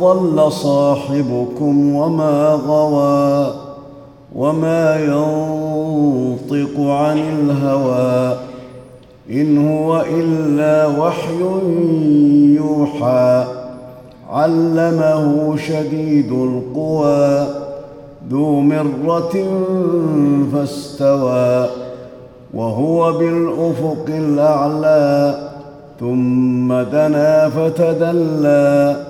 ضل صاحبكم وما غوى وما ينطق عن الهوى إن هو إلا وحي يوحى علمه شديد القوى ذو مرة فاستوى وهو بالأفق الأعلى ثم دنا فتدلى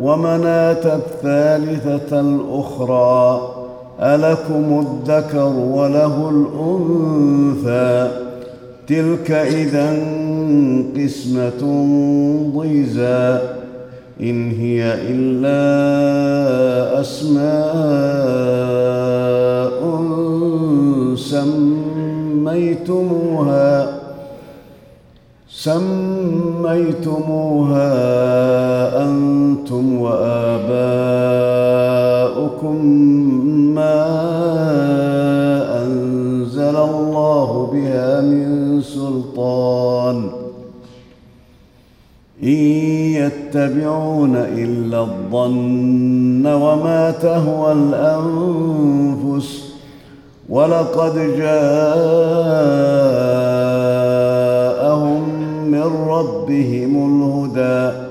ومناة الثالثة الأخرى ألكم الذكر وله الأنثى؟ تلك إذا قسمة ضيزى إن هي إلا أسماء سميتموها سميتموها ما انزل الله بها من سلطان ان يتبعون الا الظن وما تهوى الانفس ولقد جاءهم من ربهم الهدى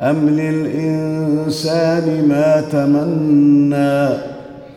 ام للانسان ما تمنى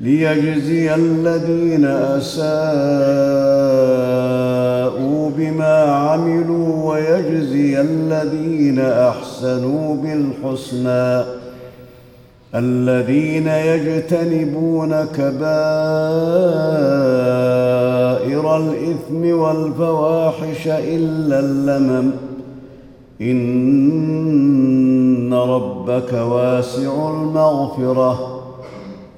ليجزي الذين أساءوا بما عملوا ويجزي الذين أحسنوا بالحسنى. الذين يجتنبون كبائر الإثم والفواحش إلا اللمم. إن ربك واسع المغفرة.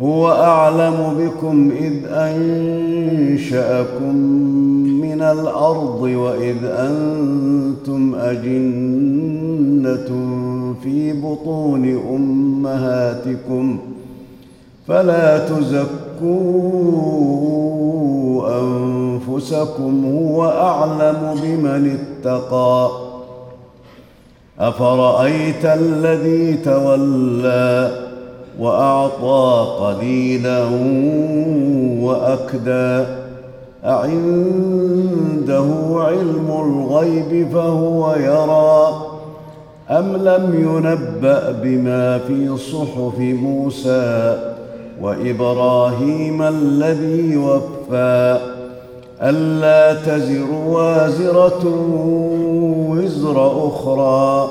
هو أعلم بكم إذ أنشأكم من الأرض وإذ أنتم أجنة في بطون أمهاتكم فلا تزكوا أنفسكم هو أعلم بمن اتقى أفرأيت الذي تولى وأعطى قليلا واكدى أعنده علم الغيب فهو يرى. أم لم ينبأ بما في صحف موسى وإبراهيم الذي وفى؟ ألا تزر وازرة وزر أخرى.